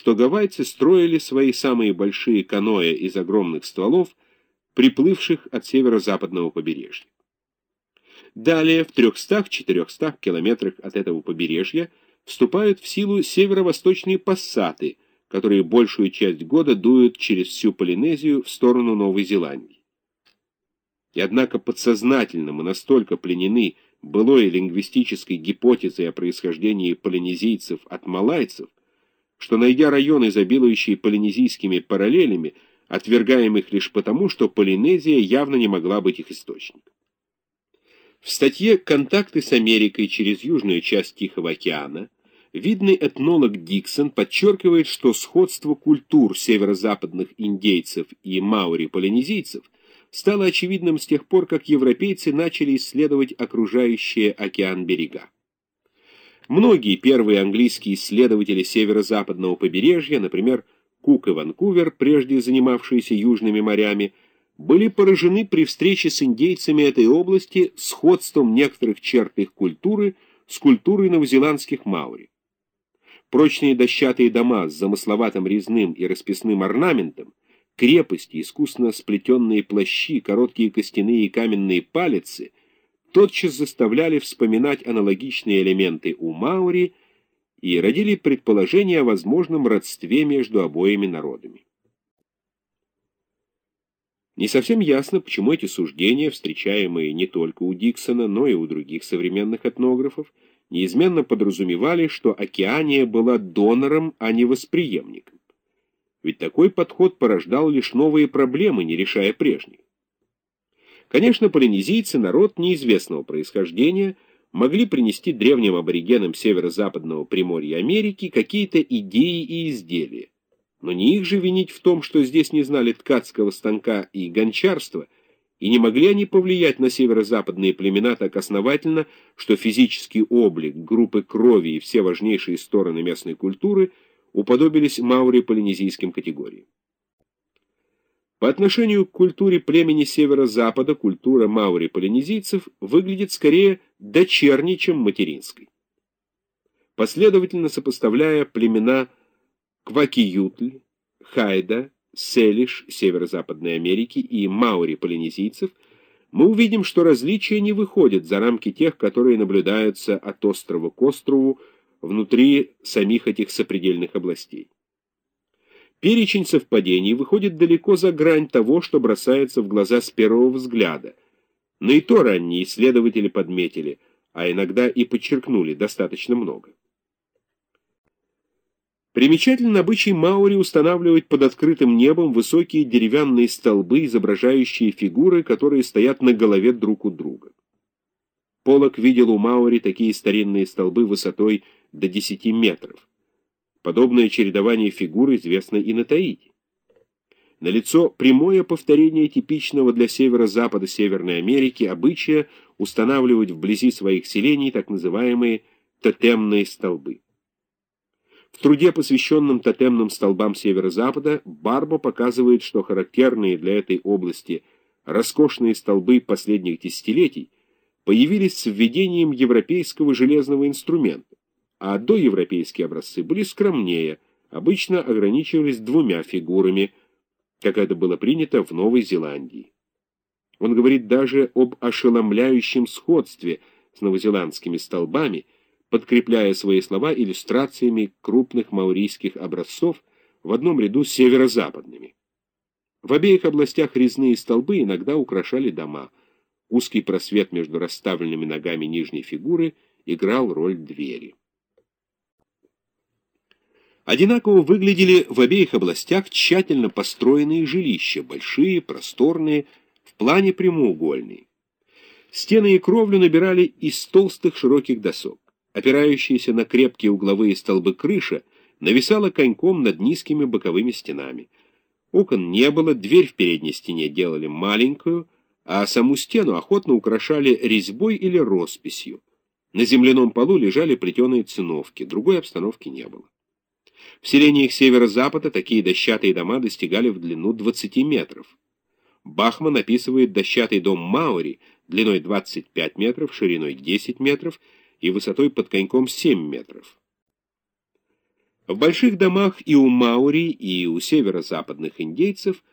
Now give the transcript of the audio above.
что гавайцы строили свои самые большие каноэ из огромных стволов, приплывших от северо-западного побережья. Далее, в 300-400 километрах от этого побережья, вступают в силу северо-восточные пассаты, которые большую часть года дуют через всю Полинезию в сторону Новой Зеландии. И однако подсознательно мы настолько пленены былой лингвистической гипотезой о происхождении полинезийцев от малайцев, что, найдя районы, изобилующие полинезийскими параллелями, отвергаем их лишь потому, что Полинезия явно не могла быть их источником. В статье «Контакты с Америкой через южную часть Тихого океана» видный этнолог Диксон подчеркивает, что сходство культур северо-западных индейцев и маори-полинезийцев стало очевидным с тех пор, как европейцы начали исследовать окружающие океан берега. Многие первые английские исследователи северо-западного побережья, например, Кук и Ванкувер, прежде занимавшиеся южными морями, были поражены при встрече с индейцами этой области сходством некоторых черт их культуры с культурой новозеландских маори. Прочные дощатые дома с замысловатым резным и расписным орнаментом, крепости, искусно сплетенные плащи, короткие костяные и каменные палицы тотчас заставляли вспоминать аналогичные элементы у маори и родили предположение о возможном родстве между обоими народами. Не совсем ясно, почему эти суждения, встречаемые не только у Диксона, но и у других современных этнографов, неизменно подразумевали, что Океания была донором, а не восприемником. Ведь такой подход порождал лишь новые проблемы, не решая прежних. Конечно, полинезийцы, народ неизвестного происхождения, могли принести древним аборигенам северо-западного Приморья Америки какие-то идеи и изделия. Но не их же винить в том, что здесь не знали ткацкого станка и гончарства, и не могли они повлиять на северо-западные племена так основательно, что физический облик, группы крови и все важнейшие стороны местной культуры уподобились маури-полинезийским категориям. По отношению к культуре племени северо-запада культура маури-полинезийцев выглядит скорее дочерней, чем материнской. Последовательно сопоставляя племена Квакиютль, Хайда, Селиш Северо-Западной Америки и Маури-полинезийцев, мы увидим, что различия не выходят за рамки тех, которые наблюдаются от острова к острову внутри самих этих сопредельных областей. Перечень совпадений выходит далеко за грань того, что бросается в глаза с первого взгляда, но и то ранние исследователи подметили, а иногда и подчеркнули достаточно много. Примечательно обычай Маури устанавливать под открытым небом высокие деревянные столбы, изображающие фигуры, которые стоят на голове друг у друга. Полок видел у Маури такие старинные столбы высотой до 10 метров. Подобное чередование фигур известно и на Таити. Налицо прямое повторение типичного для северо-запада Северной Америки обычая устанавливать вблизи своих селений так называемые тотемные столбы. В труде, посвященном тотемным столбам северо-запада, Барбо показывает, что характерные для этой области роскошные столбы последних десятилетий появились с введением европейского железного инструмента, а доевропейские образцы были скромнее, обычно ограничивались двумя фигурами, как это было принято в Новой Зеландии. Он говорит даже об ошеломляющем сходстве с новозеландскими столбами – подкрепляя свои слова иллюстрациями крупных маурийских образцов в одном ряду северо-западными. В обеих областях резные столбы иногда украшали дома. Узкий просвет между расставленными ногами нижней фигуры играл роль двери. Одинаково выглядели в обеих областях тщательно построенные жилища, большие, просторные, в плане прямоугольные. Стены и кровлю набирали из толстых широких досок опирающаяся на крепкие угловые столбы крыша, нависала коньком над низкими боковыми стенами. Окон не было, дверь в передней стене делали маленькую, а саму стену охотно украшали резьбой или росписью. На земляном полу лежали плетеные циновки, другой обстановки не было. В селениях северо-запада такие дощатые дома достигали в длину 20 метров. Бахман описывает дощатый дом Маури длиной 25 метров, шириной 10 метров и высотой под коньком 7 метров. В больших домах и у маори, и у северо-западных индейцев